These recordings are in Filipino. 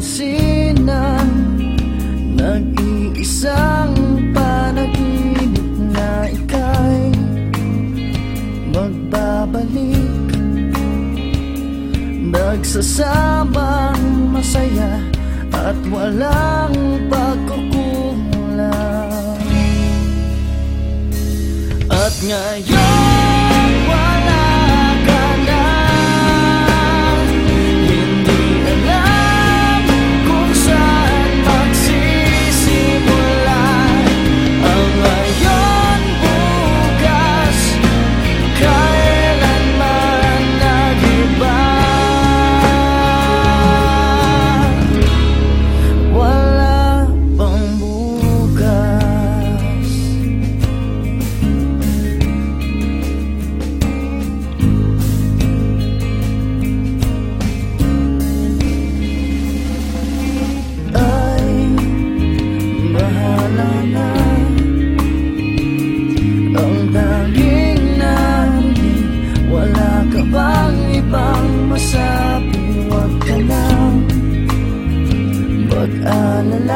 pinsinan Nag-iisang panaginip na ika'y Magbabalik. Nagsasamang masaya At walang pagkukulang. At ngayon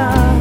now.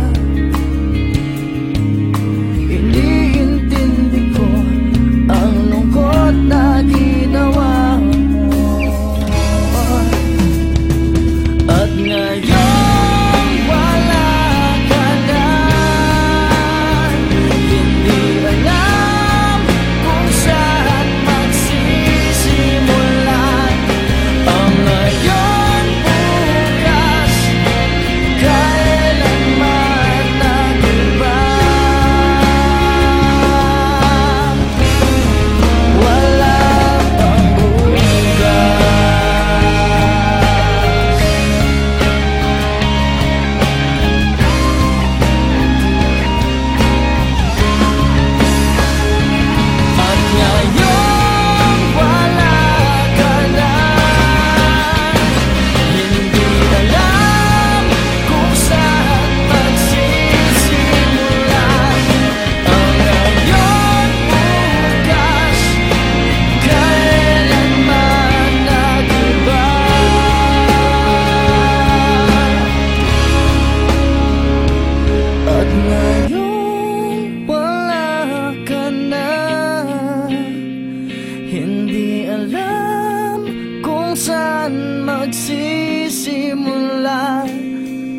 alam kung saan magsisimula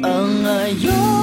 ang ayun